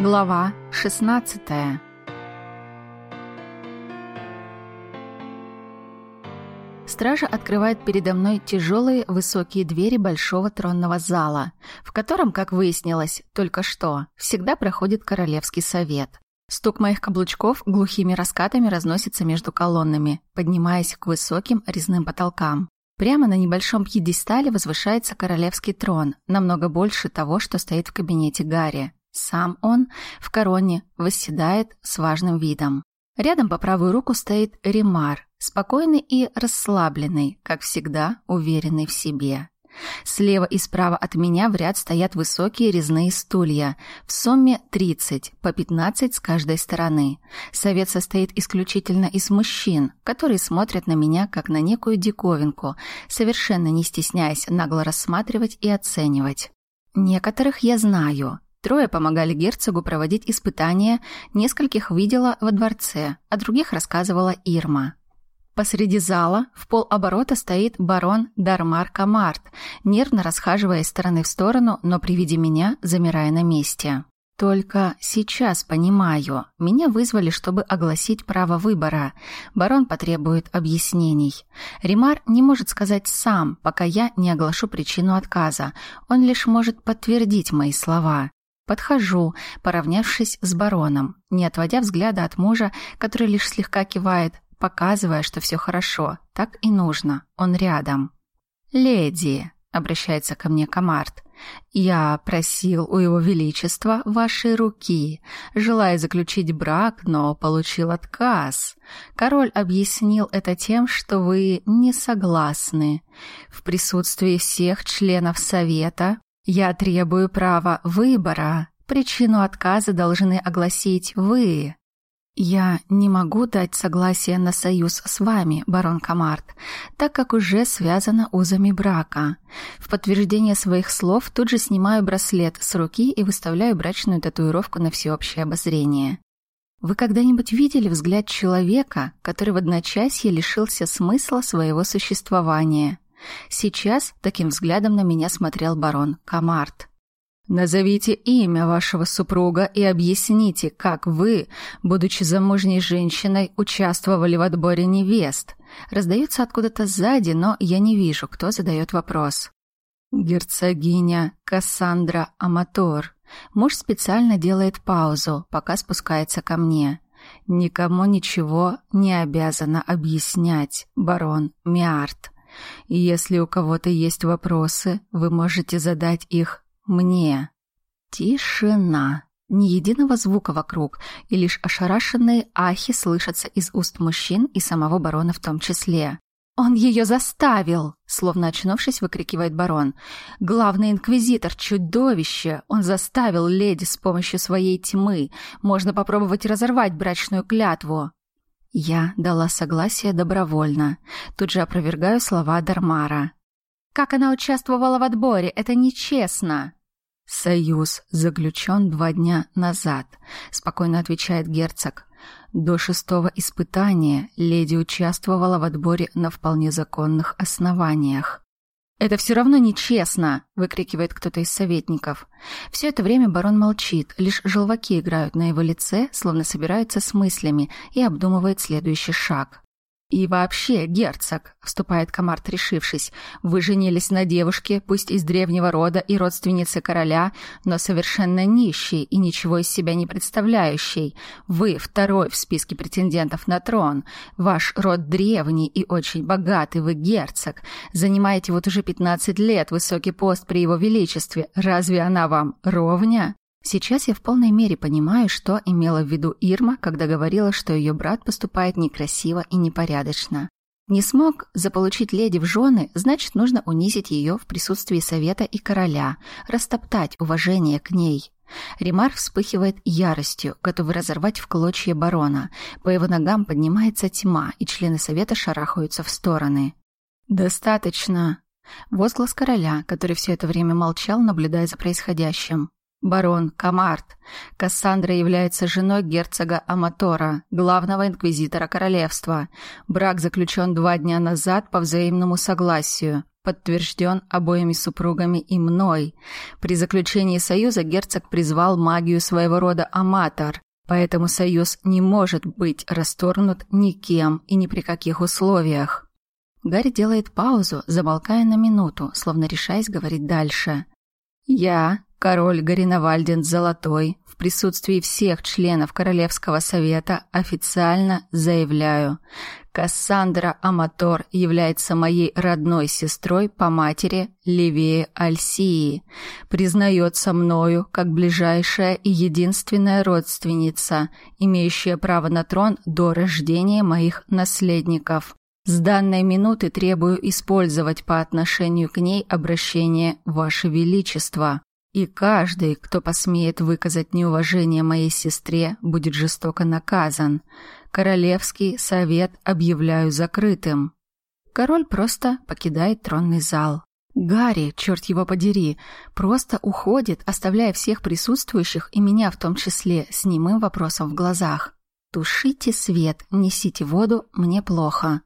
Глава 16 Стража открывает передо мной тяжелые высокие двери большого тронного зала, в котором, как выяснилось только что, всегда проходит королевский совет. Стук моих каблучков глухими раскатами разносится между колоннами, поднимаясь к высоким резным потолкам. Прямо на небольшом пьедестале возвышается королевский трон, намного больше того, что стоит в кабинете Гарри. Сам он в короне восседает с важным видом. Рядом по правую руку стоит Римар, спокойный и расслабленный, как всегда, уверенный в себе. Слева и справа от меня в ряд стоят высокие резные стулья, в сумме 30, по 15 с каждой стороны. Совет состоит исключительно из мужчин, которые смотрят на меня как на некую диковинку, совершенно не стесняясь нагло рассматривать и оценивать. Некоторых я знаю, Трое помогали герцогу проводить испытания, нескольких видела во дворце, а других рассказывала Ирма. Посреди зала в полоборота стоит барон Дармар Камарт, нервно расхаживая из стороны в сторону, но при виде меня замирая на месте. Только сейчас понимаю, меня вызвали, чтобы огласить право выбора. Барон потребует объяснений. Римар не может сказать сам, пока я не оглашу причину отказа. Он лишь может подтвердить мои слова. Подхожу, поравнявшись с бароном, не отводя взгляда от мужа, который лишь слегка кивает, показывая, что все хорошо. Так и нужно. Он рядом. «Леди», — обращается ко мне Камарт, — «я просил у его величества вашей руки, желая заключить брак, но получил отказ. Король объяснил это тем, что вы не согласны. В присутствии всех членов совета я требую права выбора. Причину отказа должны огласить вы. Я не могу дать согласие на союз с вами, барон Камарт, так как уже связано узами брака. В подтверждение своих слов тут же снимаю браслет с руки и выставляю брачную татуировку на всеобщее обозрение. Вы когда-нибудь видели взгляд человека, который в одночасье лишился смысла своего существования? Сейчас таким взглядом на меня смотрел барон Камарт. «Назовите имя вашего супруга и объясните, как вы, будучи замужней женщиной, участвовали в отборе невест». Раздается откуда-то сзади, но я не вижу, кто задает вопрос. «Герцогиня Кассандра Аматор». Муж специально делает паузу, пока спускается ко мне. «Никому ничего не обязана объяснять, барон Миарт». И если у кого-то есть вопросы, вы можете задать их мне. Тишина. Ни единого звука вокруг, и лишь ошарашенные ахи слышатся из уст мужчин и самого барона в том числе. «Он ее заставил!» Словно очнувшись, выкрикивает барон. «Главный инквизитор, чудовище! Он заставил леди с помощью своей тьмы. Можно попробовать разорвать брачную клятву!» Я дала согласие добровольно. Тут же опровергаю слова Дармара. «Как она участвовала в отборе? Это нечестно!» «Союз заключен два дня назад», — спокойно отвечает герцог. «До шестого испытания леди участвовала в отборе на вполне законных основаниях. «Это все равно нечестно!» — выкрикивает кто-то из советников. Все это время барон молчит, лишь желваки играют на его лице, словно собираются с мыслями и обдумывает следующий шаг. «И вообще, герцог», — вступает Камарт, решившись, — «вы женились на девушке, пусть из древнего рода и родственницы короля, но совершенно нищей и ничего из себя не представляющей. Вы второй в списке претендентов на трон. Ваш род древний и очень богатый, вы герцог. Занимаете вот уже пятнадцать лет высокий пост при его величестве. Разве она вам ровня?» Сейчас я в полной мере понимаю, что имела в виду Ирма, когда говорила, что ее брат поступает некрасиво и непорядочно. Не смог заполучить леди в жены, значит, нужно унизить ее в присутствии совета и короля, растоптать уважение к ней. Ремар вспыхивает яростью, готовый разорвать в клочья барона. По его ногам поднимается тьма, и члены совета шарахаются в стороны. «Достаточно!» Возглас короля, который все это время молчал, наблюдая за происходящим. Барон Камарт. Кассандра является женой герцога Аматора, главного инквизитора королевства. Брак заключен два дня назад по взаимному согласию. подтвержден обоими супругами и мной. При заключении союза герцог призвал магию своего рода аматор, поэтому союз не может быть расторгнут никем и ни при каких условиях. Гарри делает паузу, замолкая на минуту, словно решаясь говорить дальше. «Я, король Гариновальден Золотой, в присутствии всех членов Королевского совета официально заявляю, Кассандра Аматор является моей родной сестрой по матери Ливии Альсии, признается мною как ближайшая и единственная родственница, имеющая право на трон до рождения моих наследников. С данной минуты требую использовать по отношению к ней обращение «Ваше Величество». И каждый, кто посмеет выказать неуважение моей сестре, будет жестоко наказан. Королевский совет объявляю закрытым. Король просто покидает тронный зал. Гарри, черт его подери, просто уходит, оставляя всех присутствующих и меня в том числе с немым вопросом в глазах. «Тушите свет, несите воду, мне плохо».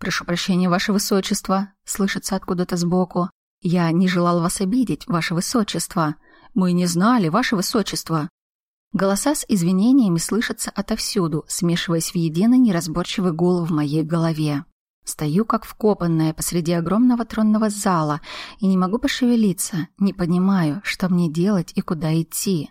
«Прошу прощения, ваше высочество», — слышится откуда-то сбоку. «Я не желал вас обидеть, ваше высочество. Мы не знали, ваше высочество». Голоса с извинениями слышатся отовсюду, смешиваясь в единый неразборчивый гул в моей голове. Стою как вкопанная посреди огромного тронного зала и не могу пошевелиться, не понимаю, что мне делать и куда идти.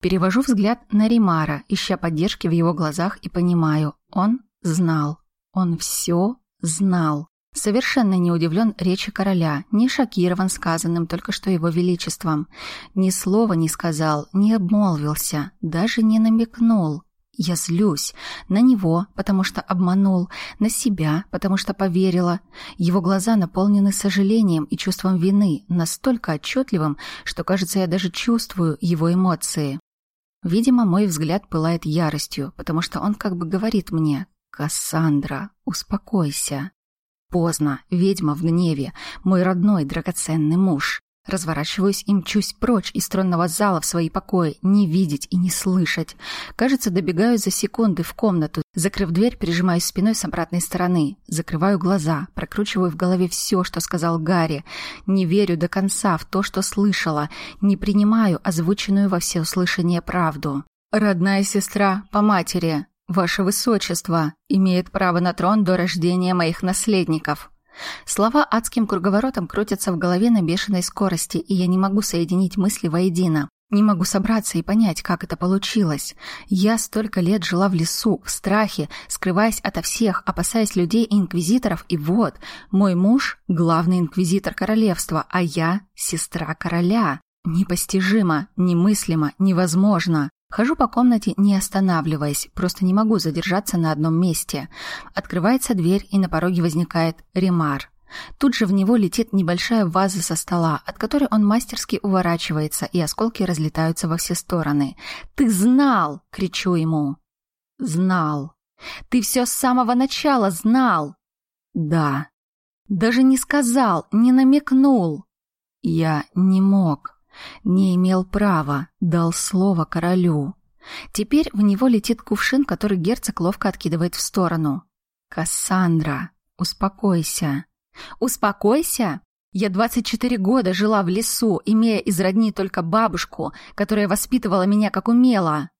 Перевожу взгляд на Римара, ища поддержки в его глазах и понимаю, он знал. Он все Знал. Совершенно не удивлен речи короля, не шокирован сказанным только что его величеством. Ни слова не сказал, не обмолвился, даже не намекнул. Я злюсь на него, потому что обманул, на себя, потому что поверила. Его глаза наполнены сожалением и чувством вины, настолько отчетливым, что, кажется, я даже чувствую его эмоции. Видимо, мой взгляд пылает яростью, потому что он как бы говорит мне «Кассандра, успокойся». Поздно, ведьма в гневе, мой родной драгоценный муж. Разворачиваюсь и мчусь прочь из тронного зала в свои покои, не видеть и не слышать. Кажется, добегаю за секунды в комнату, закрыв дверь, прижимаюсь спиной с обратной стороны. Закрываю глаза, прокручиваю в голове все, что сказал Гарри. Не верю до конца в то, что слышала, не принимаю озвученную во всеуслышание правду. «Родная сестра по матери», «Ваше Высочество имеет право на трон до рождения моих наследников». Слова адским круговоротом крутятся в голове на бешеной скорости, и я не могу соединить мысли воедино. Не могу собраться и понять, как это получилось. Я столько лет жила в лесу, в страхе, скрываясь ото всех, опасаясь людей и инквизиторов, и вот, мой муж — главный инквизитор королевства, а я — сестра короля. Непостижимо, немыслимо, невозможно. Хожу по комнате, не останавливаясь, просто не могу задержаться на одном месте. Открывается дверь, и на пороге возникает Ремар. Тут же в него летит небольшая ваза со стола, от которой он мастерски уворачивается, и осколки разлетаются во все стороны. «Ты знал!» — кричу ему. «Знал. Ты все с самого начала знал!» «Да. Даже не сказал, не намекнул!» «Я не мог». Не имел права, дал слово королю. Теперь в него летит кувшин, который герцог ловко откидывает в сторону. «Кассандра, успокойся». «Успокойся?» Я 24 года жила в лесу, имея из родни только бабушку, которая воспитывала меня как умела.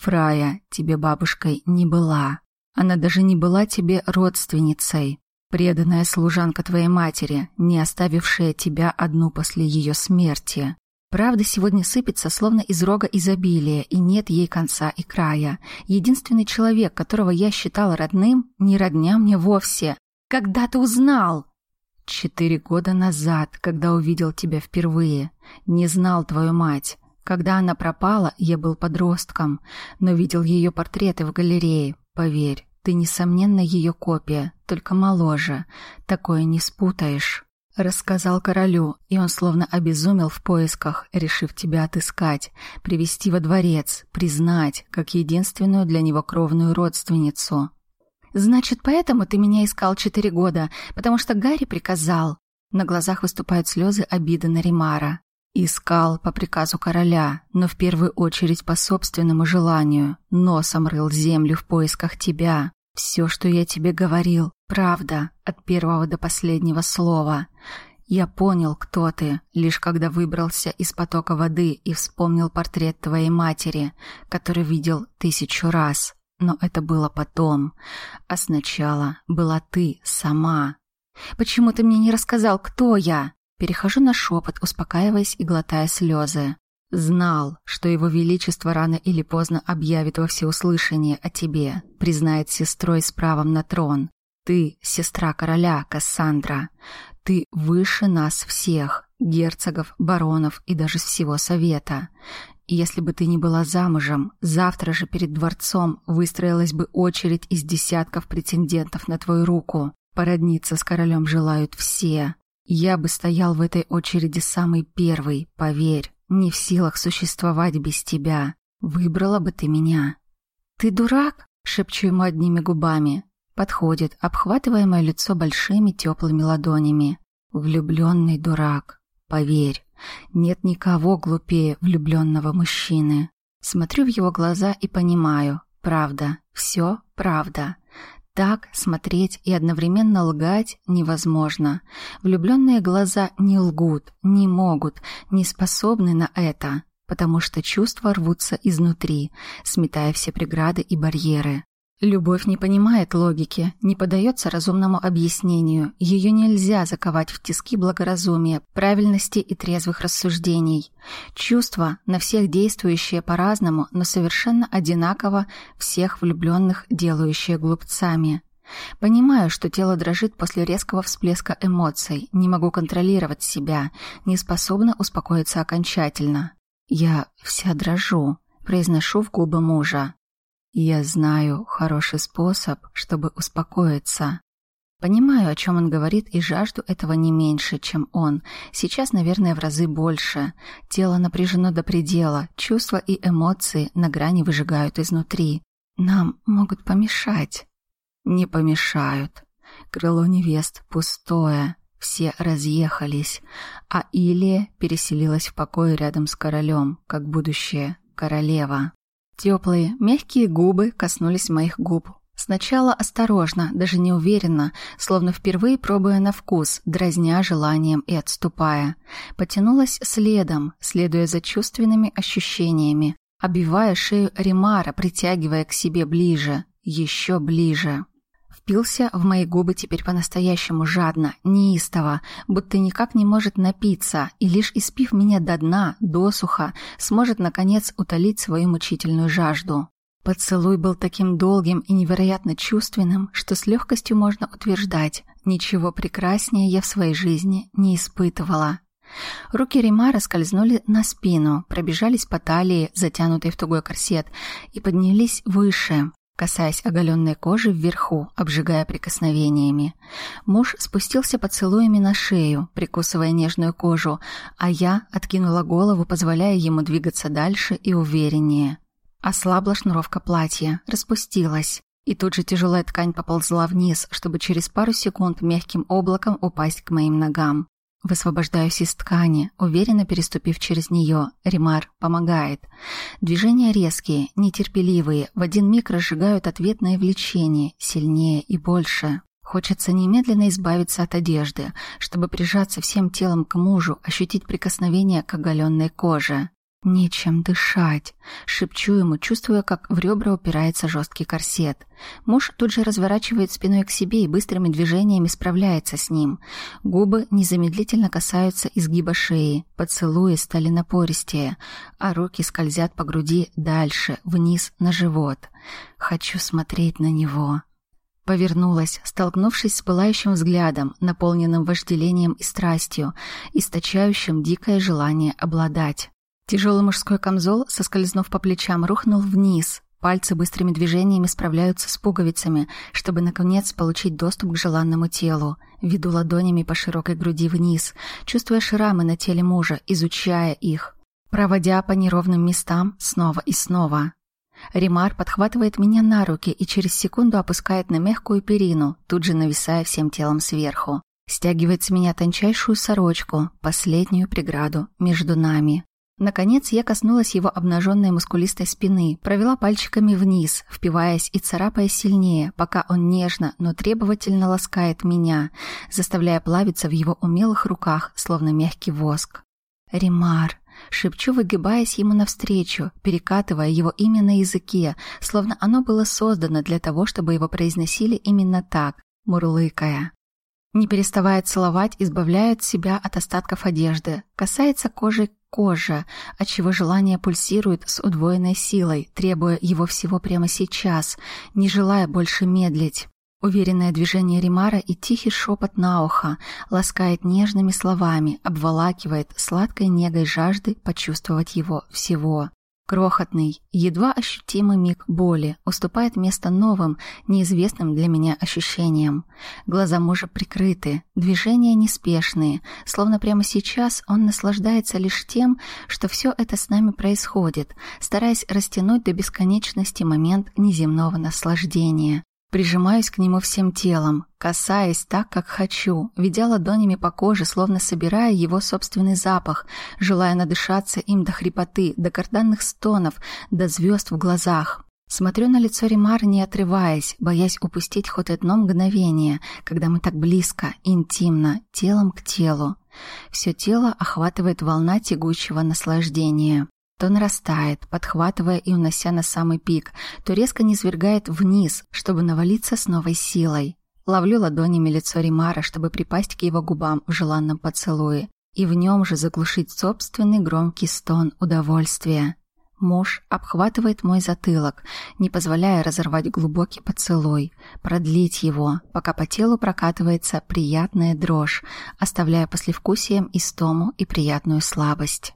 Фрая тебе бабушкой не была. Она даже не была тебе родственницей. Преданная служанка твоей матери, не оставившая тебя одну после ее смерти. Правда сегодня сыпется, словно из рога изобилия, и нет ей конца и края. Единственный человек, которого я считала родным, не родня мне вовсе. Когда ты узнал? Четыре года назад, когда увидел тебя впервые. Не знал твою мать. Когда она пропала, я был подростком, но видел ее портреты в галерее. Поверь, ты, несомненно, ее копия, только моложе. Такое не спутаешь. Рассказал королю, и он словно обезумел в поисках, решив тебя отыскать, привести во дворец, признать, как единственную для него кровную родственницу. «Значит, поэтому ты меня искал четыре года, потому что Гарри приказал?» На глазах выступают слезы обиды на Римара. Искал по приказу короля, но в первую очередь по собственному желанию. Носом рыл землю в поисках тебя. Все, что я тебе говорил, правда, от первого до последнего слова. Я понял, кто ты, лишь когда выбрался из потока воды и вспомнил портрет твоей матери, который видел тысячу раз. Но это было потом. А сначала была ты сама. Почему ты мне не рассказал, кто я? Перехожу на шепот, успокаиваясь и глотая слезы. Знал, что его величество рано или поздно объявит во всеуслышание о тебе, признает сестрой с правом на трон. Ты — сестра короля, Кассандра. Ты выше нас всех, герцогов, баронов и даже всего совета. Если бы ты не была замужем, завтра же перед дворцом выстроилась бы очередь из десятков претендентов на твою руку. Породниться с королем желают все. Я бы стоял в этой очереди самый первый, поверь, не в силах существовать без тебя. Выбрала бы ты меня. Ты дурак? Шепчу ему одними губами. Подходит, обхватывая мое лицо большими теплыми ладонями. Влюбленный дурак. Поверь, нет никого глупее влюбленного мужчины. Смотрю в его глаза и понимаю. Правда, все правда. Так смотреть и одновременно лгать невозможно. Влюбленные глаза не лгут, не могут, не способны на это, потому что чувства рвутся изнутри, сметая все преграды и барьеры. Любовь не понимает логики, не поддается разумному объяснению. Ее нельзя заковать в тиски благоразумия, правильности и трезвых рассуждений. Чувства, на всех действующие по-разному, но совершенно одинаково всех влюбленных, делающие глупцами. Понимаю, что тело дрожит после резкого всплеска эмоций, не могу контролировать себя, не способна успокоиться окончательно. Я вся дрожу, произношу в губы мужа. Я знаю хороший способ, чтобы успокоиться. Понимаю, о чем он говорит, и жажду этого не меньше, чем он. Сейчас, наверное, в разы больше. Тело напряжено до предела, чувства и эмоции на грани выжигают изнутри. Нам могут помешать. Не помешают. Крыло невест пустое. Все разъехались, а Илия переселилась в покой рядом с королем, как будущая королева. Теплые, мягкие губы коснулись моих губ. Сначала осторожно, даже неуверенно, словно впервые пробуя на вкус, дразня желанием и отступая. Потянулась следом, следуя за чувственными ощущениями, обвивая шею Римара, притягивая к себе ближе, еще ближе впился в мои губы теперь по-настоящему жадно, неистово, будто никак не может напиться, и лишь испив меня до дна, досуха, сможет, наконец, утолить свою мучительную жажду. Поцелуй был таким долгим и невероятно чувственным, что с легкостью можно утверждать, ничего прекраснее я в своей жизни не испытывала. Руки Римара скользнули на спину, пробежались по талии, затянутой в тугой корсет, и поднялись выше, касаясь оголенной кожи вверху, обжигая прикосновениями. Муж спустился поцелуями на шею, прикусывая нежную кожу, а я откинула голову, позволяя ему двигаться дальше и увереннее. Ослабла шнуровка платья, распустилась, и тут же тяжелая ткань поползла вниз, чтобы через пару секунд мягким облаком упасть к моим ногам. Высвобождаюсь из ткани, уверенно переступив через нее. Римар помогает. Движения резкие, нетерпеливые, в один миг разжигают ответное влечение, сильнее и больше. Хочется немедленно избавиться от одежды, чтобы прижаться всем телом к мужу, ощутить прикосновение к оголенной коже. «Нечем дышать», — шепчу ему, чувствуя, как в ребра упирается жесткий корсет. Муж тут же разворачивает спиной к себе и быстрыми движениями справляется с ним. Губы незамедлительно касаются изгиба шеи, поцелуи стали напористее, а руки скользят по груди дальше, вниз на живот. Хочу смотреть на него. Повернулась, столкнувшись с пылающим взглядом, наполненным вожделением и страстью, источающим дикое желание обладать. Тяжелый мужской камзол, соскользнув по плечам, рухнул вниз. Пальцы быстрыми движениями справляются с пуговицами, чтобы, наконец, получить доступ к желанному телу. Веду ладонями по широкой груди вниз, чувствуя шрамы на теле мужа, изучая их. Проводя по неровным местам снова и снова. Римар подхватывает меня на руки и через секунду опускает на мягкую перину, тут же нависая всем телом сверху. Стягивает с меня тончайшую сорочку, последнюю преграду между нами. Наконец я коснулась его обнаженной мускулистой спины, провела пальчиками вниз, впиваясь и царапая сильнее, пока он нежно, но требовательно ласкает меня, заставляя плавиться в его умелых руках, словно мягкий воск. «Римар», шепчу, выгибаясь ему навстречу, перекатывая его имя на языке, словно оно было создано для того, чтобы его произносили именно так, мурлыкая. Не переставая целовать, избавляет себя от остатков одежды, касается кожи кожи, отчего желание пульсирует с удвоенной силой, требуя его всего прямо сейчас, не желая больше медлить. Уверенное движение Римара и тихий шепот на ухо ласкает нежными словами, обволакивает сладкой негой жажды почувствовать его всего. Крохотный, едва ощутимый миг боли уступает место новым, неизвестным для меня ощущениям. Глаза мужа прикрыты, движения неспешные, словно прямо сейчас он наслаждается лишь тем, что все это с нами происходит, стараясь растянуть до бесконечности момент неземного наслаждения. Прижимаюсь к нему всем телом, касаясь так, как хочу, ведя ладонями по коже, словно собирая его собственный запах, желая надышаться им до хрипоты, до карданных стонов, до звезд в глазах. Смотрю на лицо Римара, не отрываясь, боясь упустить хоть одно мгновение, когда мы так близко, интимно, телом к телу. Все тело охватывает волна тягучего наслаждения то нарастает, подхватывая и унося на самый пик, то резко низвергает вниз, чтобы навалиться с новой силой. Ловлю ладонями лицо Римара, чтобы припасть к его губам в желанном поцелуе, и в нем же заглушить собственный громкий стон удовольствия. Муж обхватывает мой затылок, не позволяя разорвать глубокий поцелуй, продлить его, пока по телу прокатывается приятная дрожь, оставляя послевкусием истому и приятную слабость.